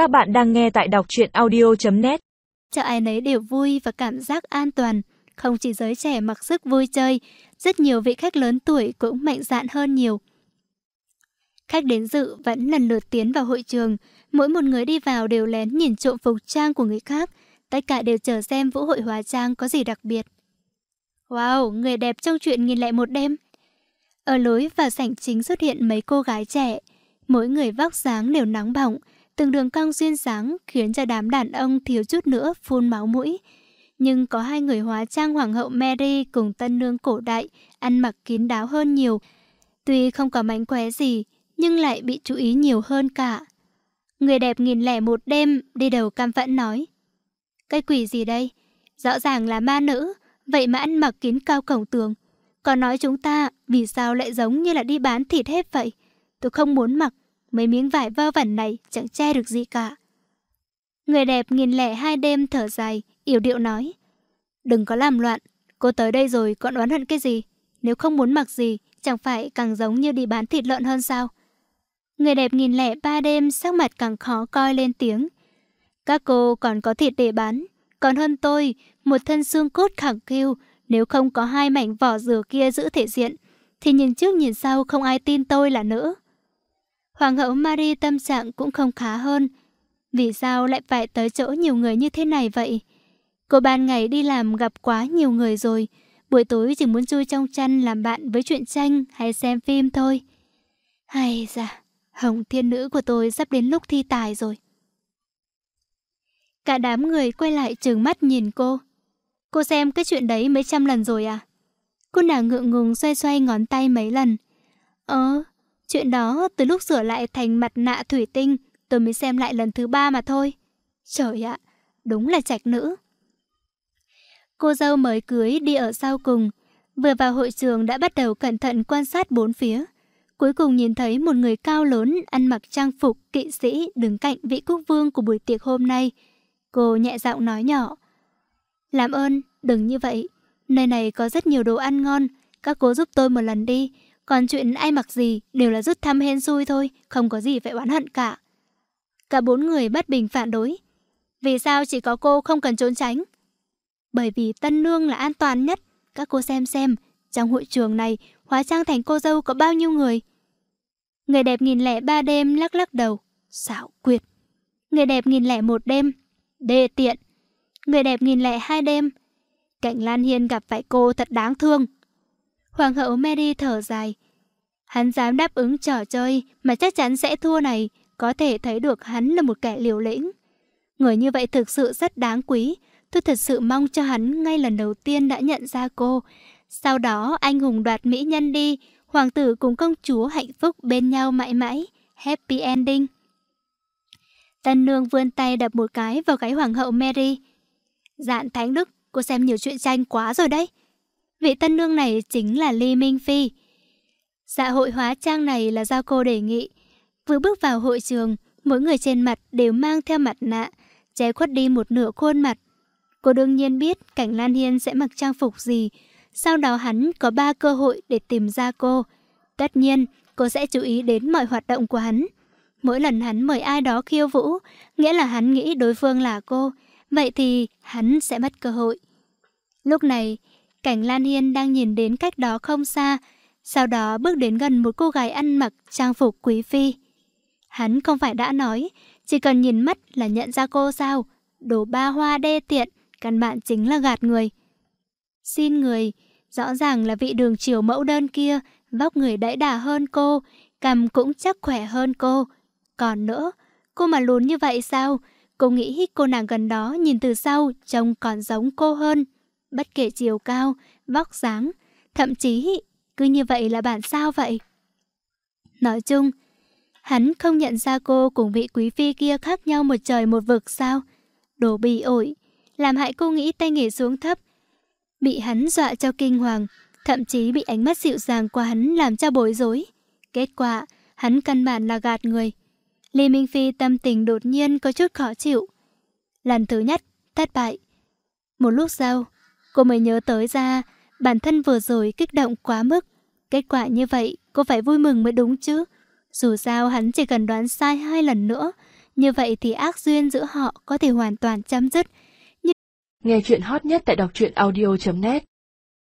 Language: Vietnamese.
Các bạn đang nghe tại đọc truyện audio.net Cho ai nấy đều vui và cảm giác an toàn. Không chỉ giới trẻ mặc sức vui chơi, rất nhiều vị khách lớn tuổi cũng mạnh dạn hơn nhiều. Khách đến dự vẫn lần lượt tiến vào hội trường. Mỗi một người đi vào đều lén nhìn trộm phục trang của người khác. Tất cả đều chờ xem vũ hội hóa trang có gì đặc biệt. Wow, người đẹp trong chuyện nghìn lẻ một đêm. Ở lối vào sảnh chính xuất hiện mấy cô gái trẻ. Mỗi người vóc dáng đều nóng bỏng, từng đường cong duyên dáng khiến cho đám đàn ông thiếu chút nữa phun máu mũi. Nhưng có hai người hóa trang hoàng hậu Mary cùng tân nương cổ đại, ăn mặc kín đáo hơn nhiều. Tuy không có mánh khóe gì, nhưng lại bị chú ý nhiều hơn cả. Người đẹp nghìn lẻ một đêm đi đầu cam phẫn nói. Cái quỷ gì đây? Rõ ràng là ma nữ, vậy mà ăn mặc kín cao cổng tường. Còn nói chúng ta vì sao lại giống như là đi bán thịt hết vậy? Tôi không muốn mặc, mấy miếng vải vơ vẩn này chẳng che được gì cả. Người đẹp nghìn lẻ hai đêm thở dài, yểu điệu nói. Đừng có làm loạn, cô tới đây rồi còn oán hận cái gì? Nếu không muốn mặc gì, chẳng phải càng giống như đi bán thịt lợn hơn sao? Người đẹp nghìn lẻ ba đêm sắc mặt càng khó coi lên tiếng. Các cô còn có thịt để bán, còn hơn tôi, một thân xương cốt khẳng khiu, nếu không có hai mảnh vỏ dừa kia giữ thể diện, thì nhìn trước nhìn sau không ai tin tôi là nữ. Hoàng hậu Marie tâm trạng cũng không khá hơn. Vì sao lại phải tới chỗ nhiều người như thế này vậy? Cô ban ngày đi làm gặp quá nhiều người rồi, buổi tối chỉ muốn chui trong chăn làm bạn với chuyện tranh hay xem phim thôi. Hay da, hồng thiên nữ của tôi sắp đến lúc thi tài rồi. Cả đám người quay lại trừng mắt nhìn cô. Cô xem cái chuyện đấy mấy trăm lần rồi à? Cô nàng ngượng ngùng xoay xoay ngón tay mấy lần. Ờ, chuyện đó từ lúc sửa lại thành mặt nạ thủy tinh tôi mới xem lại lần thứ ba mà thôi. Trời ạ, đúng là trạch nữ. Cô dâu mới cưới đi ở sau cùng. Vừa vào hội trường đã bắt đầu cẩn thận quan sát bốn phía. Cuối cùng nhìn thấy một người cao lớn ăn mặc trang phục kỵ sĩ đứng cạnh vị quốc vương của buổi tiệc hôm nay. Cô nhẹ giọng nói nhỏ. Làm ơn, đừng như vậy. Nơi này có rất nhiều đồ ăn ngon. Các cô giúp tôi một lần đi. Còn chuyện ai mặc gì đều là rút thăm hên xui thôi. Không có gì phải oán hận cả. Cả bốn người bất bình phản đối. Vì sao chỉ có cô không cần trốn tránh? Bởi vì tân nương là an toàn nhất. Các cô xem xem, trong hội trường này, hóa trang thành cô dâu có bao nhiêu người? Người đẹp nghìn lẻ ba đêm lắc lắc đầu. Xảo quyệt. Người đẹp nghìn lẻ một đêm. Đê tiện. Người đẹp nghìn lẻ hai đêm. cạnh Lan Hiên gặp phải cô thật đáng thương. Hoàng hậu Mary thở dài. Hắn dám đáp ứng trò chơi mà chắc chắn sẽ thua này, có thể thấy được hắn là một kẻ liều lĩnh. Người như vậy thực sự rất đáng quý. Tôi thật sự mong cho hắn ngay lần đầu tiên đã nhận ra cô. Sau đó anh hùng đoạt mỹ nhân đi, hoàng tử cùng công chúa hạnh phúc bên nhau mãi mãi. Happy ending. Tân nương vươn tay đập một cái vào gáy hoàng hậu Mary. Dạn Thánh Đức, cô xem nhiều chuyện tranh quá rồi đấy. Vị tân nương này chính là Ly Minh Phi. Dạ hội hóa trang này là do cô đề nghị. Vừa bước vào hội trường, mỗi người trên mặt đều mang theo mặt nạ, che khuất đi một nửa khuôn mặt. Cô đương nhiên biết cảnh Lan Hiên sẽ mặc trang phục gì, sau đó hắn có ba cơ hội để tìm ra cô. Tất nhiên, cô sẽ chú ý đến mọi hoạt động của hắn. Mỗi lần hắn mời ai đó khiêu vũ, nghĩa là hắn nghĩ đối phương là cô, vậy thì hắn sẽ mất cơ hội. Lúc này, cảnh Lan Hiên đang nhìn đến cách đó không xa, sau đó bước đến gần một cô gái ăn mặc trang phục quý phi. Hắn không phải đã nói, chỉ cần nhìn mắt là nhận ra cô sao, đồ ba hoa đê tiện, căn bản chính là gạt người. Xin người, rõ ràng là vị đường chiều mẫu đơn kia, vóc người đẫy đà hơn cô, cầm cũng chắc khỏe hơn cô. Còn nữa, cô mà lún như vậy sao? Cô nghĩ cô nàng gần đó nhìn từ sau trông còn giống cô hơn. Bất kể chiều cao, vóc dáng, thậm chí cứ như vậy là bạn sao vậy? Nói chung, hắn không nhận ra cô cùng vị quý phi kia khác nhau một trời một vực sao? Đồ bì ổi, làm hại cô nghĩ tay nghề xuống thấp. Bị hắn dọa cho kinh hoàng, thậm chí bị ánh mắt dịu dàng của hắn làm cho bối rối. Kết quả, hắn căn bản là gạt người. Lê Minh Phi tâm tình đột nhiên có chút khó chịu. Lần thứ nhất, thất bại. Một lúc sau, cô mới nhớ tới ra bản thân vừa rồi kích động quá mức. Kết quả như vậy, cô phải vui mừng mới đúng chứ. Dù sao hắn chỉ cần đoán sai hai lần nữa, Như vậy thì ác duyên giữa họ có thể hoàn toàn chấm dứt. Nghe chuyện hot nhất tại đọc truyện audio.net